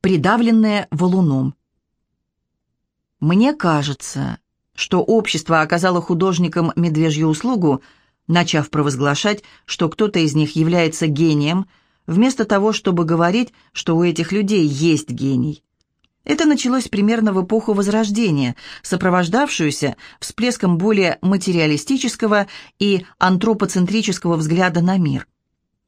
придавленные валуном. Мне кажется, что общество оказало художникам медвежью услугу, начав провозглашать, что кто-то из них является гением, вместо того, чтобы говорить, что у этих людей есть гений. Это началось примерно в эпоху Возрождения, сопровождавшуюся всплеском более материалистического и антропоцентрического взгляда на мир.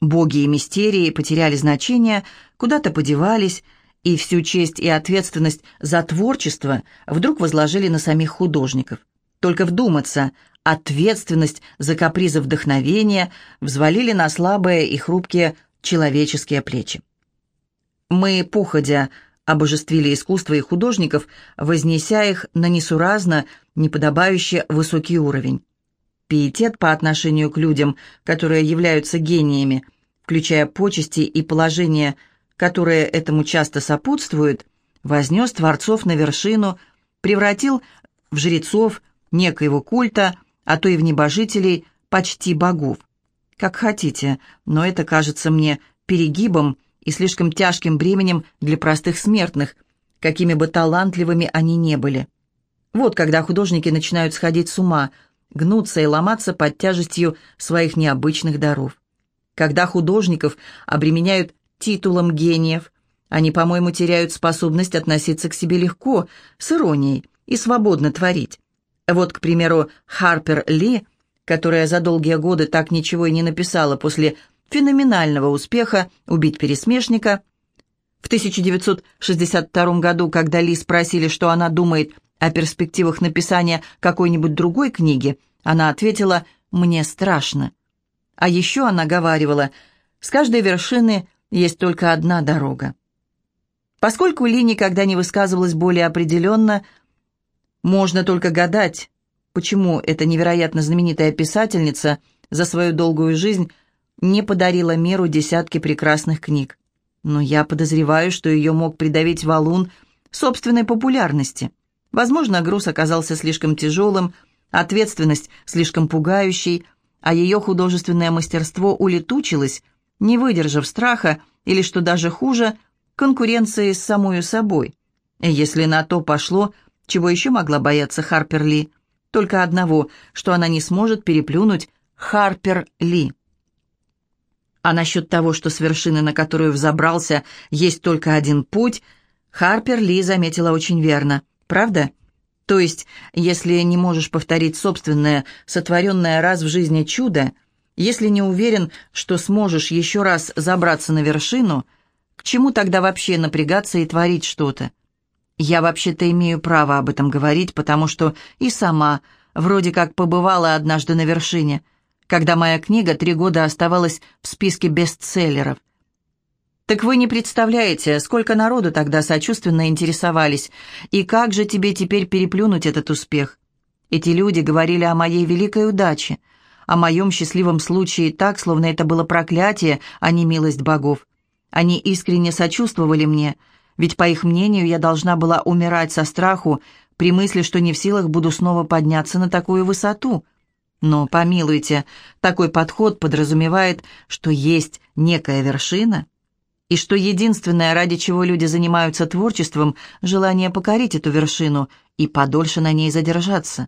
Боги и мистерии потеряли значение, куда-то подевались, и всю честь и ответственность за творчество вдруг возложили на самих художников. Только вдуматься, ответственность за капризы вдохновения взвалили на слабые и хрупкие человеческие плечи. Мы, походя, обожествили искусство и художников, вознеся их на несуразно, неподобающий высокий уровень. Пиетет по отношению к людям, которые являются гениями, включая почести и положение – которые этому часто сопутствуют, вознес творцов на вершину, превратил в жрецов некоего культа, а то и в небожителей почти богов. Как хотите, но это кажется мне перегибом и слишком тяжким бременем для простых смертных, какими бы талантливыми они не были. Вот когда художники начинают сходить с ума, гнуться и ломаться под тяжестью своих необычных даров. Когда художников обременяют титулом гениев. Они, по-моему, теряют способность относиться к себе легко, с иронией и свободно творить. Вот, к примеру, Харпер Ли, которая за долгие годы так ничего и не написала после феноменального успеха «Убить пересмешника», в 1962 году, когда Ли спросили, что она думает о перспективах написания какой-нибудь другой книги, она ответила «Мне страшно». А еще она говаривала «С каждой вершины есть только одна дорога. Поскольку Ли никогда не высказывалась более определенно, можно только гадать, почему эта невероятно знаменитая писательница за свою долгую жизнь не подарила миру десятки прекрасных книг. Но я подозреваю, что ее мог придавить валун собственной популярности. Возможно, груз оказался слишком тяжелым, ответственность слишком пугающей, а ее художественное мастерство улетучилось, не выдержав страха или, что даже хуже, конкуренции с самой собой. Если на то пошло, чего еще могла бояться Харпер Ли? Только одного, что она не сможет переплюнуть Харпер Ли. А насчет того, что с вершины, на которую взобрался, есть только один путь, Харпер Ли заметила очень верно. Правда? То есть, если не можешь повторить собственное, сотворенное раз в жизни чудо, если не уверен, что сможешь еще раз забраться на вершину, к чему тогда вообще напрягаться и творить что-то? Я вообще-то имею право об этом говорить, потому что и сама вроде как побывала однажды на вершине, когда моя книга три года оставалась в списке бестселлеров. Так вы не представляете, сколько народу тогда сочувственно интересовались, и как же тебе теперь переплюнуть этот успех? Эти люди говорили о моей великой удаче – о моем счастливом случае так, словно это было проклятие, а не милость богов. Они искренне сочувствовали мне, ведь, по их мнению, я должна была умирать со страху при мысли, что не в силах буду снова подняться на такую высоту. Но, помилуйте, такой подход подразумевает, что есть некая вершина, и что единственное, ради чего люди занимаются творчеством, желание покорить эту вершину и подольше на ней задержаться.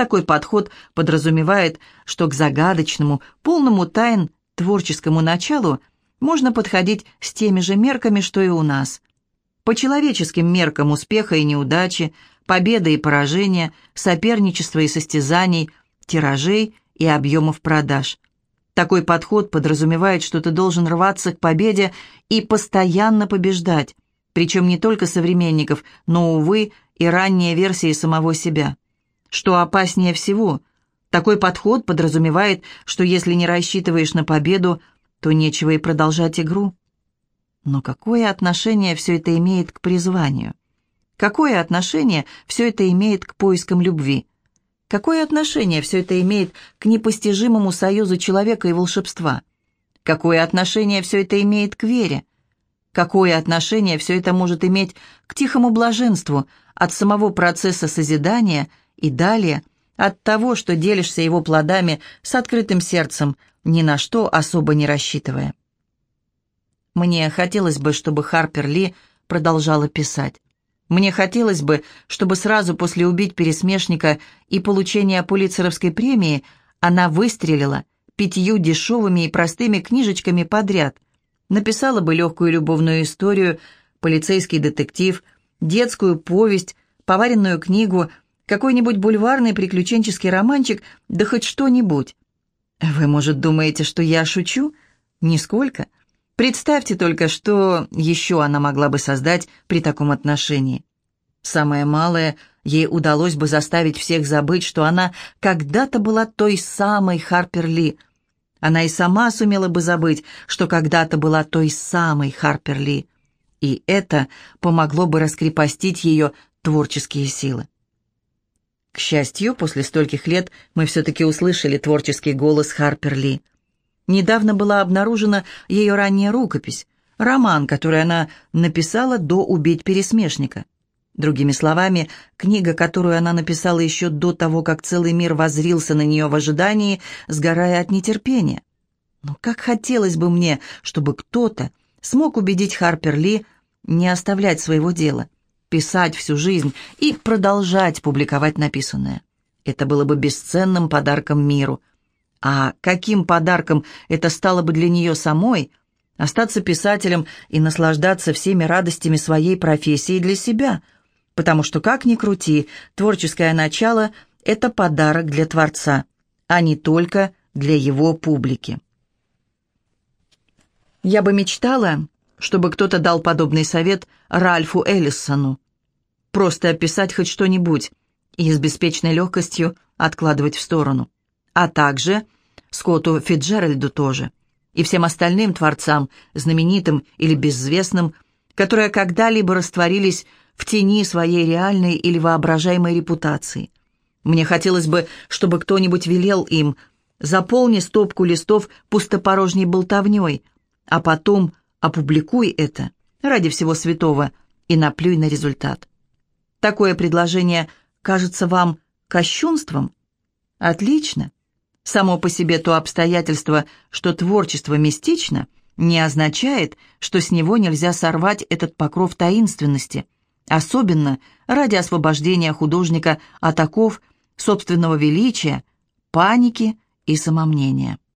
Такой подход подразумевает, что к загадочному, полному тайн творческому началу можно подходить с теми же мерками, что и у нас. По человеческим меркам успеха и неудачи, победы и поражения, соперничества и состязаний, тиражей и объемов продаж. Такой подход подразумевает, что ты должен рваться к победе и постоянно побеждать, причем не только современников, но, увы, и ранние версии самого себя. Что опаснее всего, такой подход подразумевает, что если не рассчитываешь на победу, то нечего и продолжать игру. Но какое отношение все это имеет к призванию? Какое отношение все это имеет к поискам любви? Какое отношение все это имеет к непостижимому союзу человека и волшебства? Какое отношение все это имеет к вере? Какое отношение все это может иметь к тихому блаженству от самого процесса созидания и далее от того, что делишься его плодами с открытым сердцем, ни на что особо не рассчитывая. Мне хотелось бы, чтобы Харпер Ли продолжала писать. Мне хотелось бы, чтобы сразу после «Убить пересмешника» и получения Пулитцеровской премии она выстрелила пятью дешевыми и простыми книжечками подряд. Написала бы легкую любовную историю, полицейский детектив, детскую повесть, поваренную книгу, какой-нибудь бульварный приключенческий романчик, да хоть что-нибудь. Вы, может, думаете, что я шучу? Нисколько. Представьте только, что еще она могла бы создать при таком отношении. Самое малое, ей удалось бы заставить всех забыть, что она когда-то была той самой Харпер Ли. Она и сама сумела бы забыть, что когда-то была той самой Харпер Ли. И это помогло бы раскрепостить ее творческие силы. К счастью, после стольких лет мы все-таки услышали творческий голос Харпер Ли. Недавно была обнаружена ее ранняя рукопись, роман, который она написала до «Убить пересмешника». Другими словами, книга, которую она написала еще до того, как целый мир возрился на нее в ожидании, сгорая от нетерпения. Но как хотелось бы мне, чтобы кто-то смог убедить Харпер Ли не оставлять своего дела, писать всю жизнь и продолжать публиковать написанное. Это было бы бесценным подарком миру. А каким подарком это стало бы для нее самой, остаться писателем и наслаждаться всеми радостями своей профессии для себя, потому что, как ни крути, творческое начало — это подарок для Творца, а не только для его публики. Я бы мечтала, чтобы кто-то дал подобный совет Ральфу Эллисону. Просто описать хоть что-нибудь и с беспечной легкостью откладывать в сторону а также Скотту Фиджеральду тоже, и всем остальным творцам, знаменитым или безвестным, которые когда-либо растворились в тени своей реальной или воображаемой репутации. Мне хотелось бы, чтобы кто-нибудь велел им «заполни стопку листов пустопорожней болтовней», а потом опубликуй это ради всего святого и наплюй на результат. Такое предложение кажется вам кощунством? Отлично. Само по себе то обстоятельство, что творчество мистично, не означает, что с него нельзя сорвать этот покров таинственности, особенно ради освобождения художника от оков собственного величия, паники и самомнения.